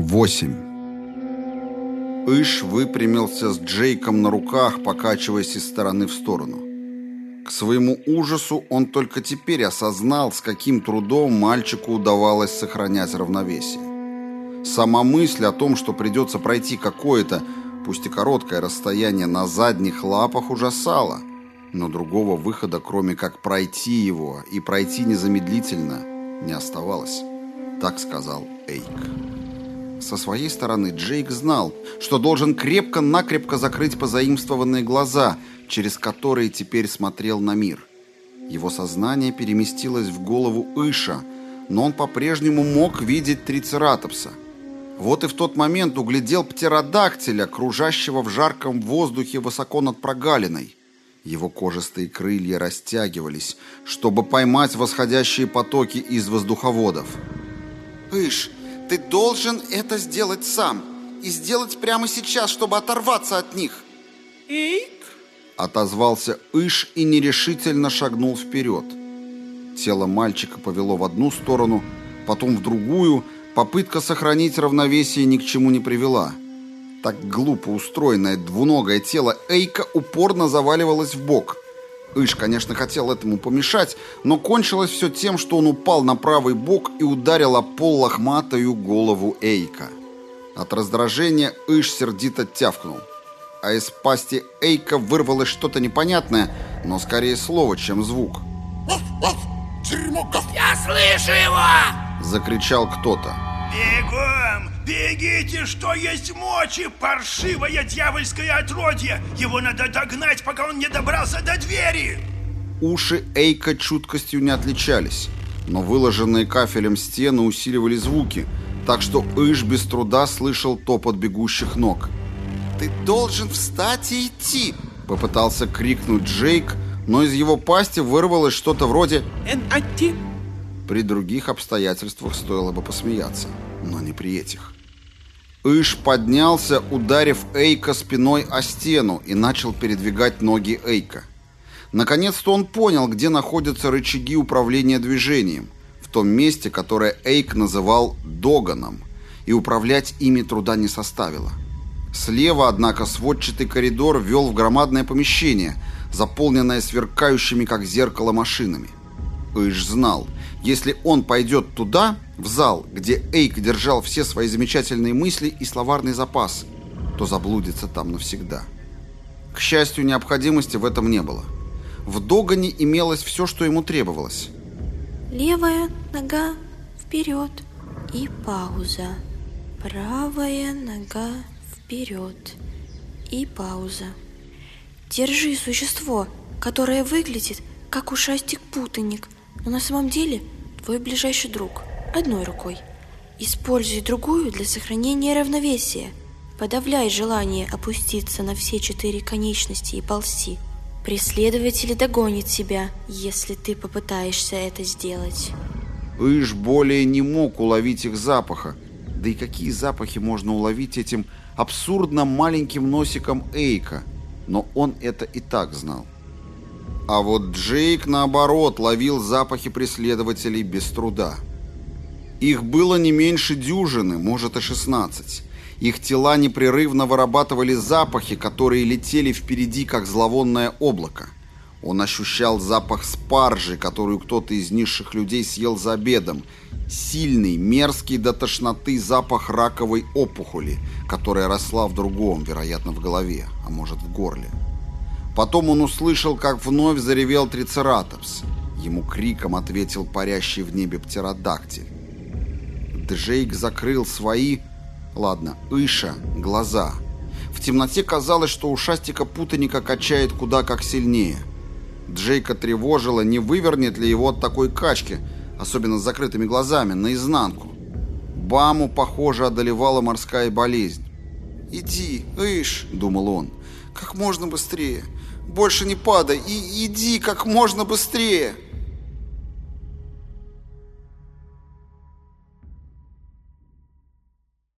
8. Иш выпрямился с Джейком на руках, покачиваясь из стороны в сторону. К своему ужасу он только теперь осознал, с каким трудом мальчику удавалось сохранять равновесие. Сама мысль о том, что придется пройти какое-то, пусть и короткое расстояние на задних лапах, ужасала, но другого выхода, кроме как пройти его и пройти незамедлительно, не оставалось. Так сказал Эйк. Со своей стороны Джейк знал, что должен крепко-накрепко закрыть позаимствованные глаза, через которые теперь смотрел на мир. Его сознание переместилось в голову Иша, но он по-прежнему мог видеть трицератопса. Вот и в тот момент углядел птеродактиля, кружащего в жарком воздухе высоко над прогалиной. Его кожистые крылья растягивались, чтобы поймать восходящие потоки из воздуховодов. «Иш, ты должен это сделать сам. И сделать прямо сейчас, чтобы оторваться от них. Эйк? Отозвался Иш и нерешительно шагнул вперед. Тело мальчика повело в одну сторону, потом в другую. Попытка сохранить равновесие ни к чему не привела. Так глупо устроенное двуногое тело Эйка упорно заваливалось в бок – Иш, конечно, хотел этому помешать, но кончилось все тем, что он упал на правый бок и ударил о пол лохматую голову Эйка. От раздражения Иш сердито тявкнул. А из пасти Эйка вырвалось что-то непонятное, но скорее слово, чем звук. «Я слышу его!» – закричал кто-то. «Бегом! Бегите, что есть мочи, паршивое дьявольское отродье! Его надо догнать, пока он не добрался до двери!» Уши Эйка чуткостью не отличались, но выложенные кафелем стены усиливали звуки, так что Иш без труда слышал топот бегущих ног. «Ты должен встать и идти!» Попытался крикнуть Джейк, но из его пасти вырвалось что-то вроде «НАТИ». При других обстоятельствах стоило бы посмеяться, но не при этих. Иш поднялся, ударив Эйка спиной о стену и начал передвигать ноги Эйка. Наконец-то он понял, где находятся рычаги управления движением, в том месте, которое Эйк называл «доганом», и управлять ими труда не составило. Слева, однако, сводчатый коридор вел в громадное помещение, заполненное сверкающими, как зеркало, машинами. Иш знал, если он пойдет туда, в зал, где Эйк держал все свои замечательные мысли и словарный запас, то заблудится там навсегда. К счастью, необходимости в этом не было. В Догане имелось все, что ему требовалось. Левая нога вперед и пауза. Правая нога вперед и пауза. Держи существо, которое выглядит как ушастик-путаник, но на самом деле твой ближайший друг – одной рукой. Используй другую для сохранения равновесия. Подавляй желание опуститься на все четыре конечности и ползти. Преследователь догонит тебя, если ты попытаешься это сделать. Иш более не мог уловить их запаха. Да и какие запахи можно уловить этим абсурдно маленьким носиком Эйка? Но он это и так знал. А вот Джейк, наоборот, ловил запахи преследователей без труда. Их было не меньше дюжины, может и шестнадцать. Их тела непрерывно вырабатывали запахи, которые летели впереди, как зловонное облако. Он ощущал запах спаржи, которую кто-то из низших людей съел за обедом. Сильный, мерзкий до тошноты запах раковой опухоли, которая росла в другом, вероятно, в голове, а может в горле. Потом он услышал, как вновь заревел трицератопс. Ему криком ответил парящий в небе птеродактиль. Джейк закрыл свои, ладно, Иша, глаза. В темноте казалось, что ушастика путаника качает куда как сильнее. Джейка тревожило, не вывернет ли его от такой качки, особенно с закрытыми глазами, наизнанку. Баму, похоже, одолевала морская болезнь. «Иди, Иш», — думал он, — «как можно быстрее. Больше не падай и иди как можно быстрее».